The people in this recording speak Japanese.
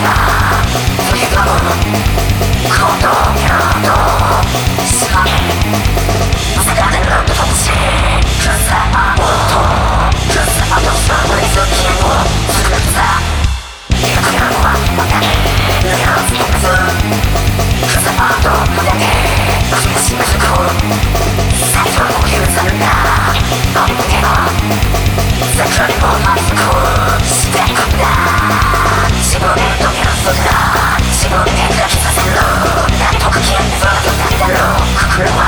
Ah! Yeah.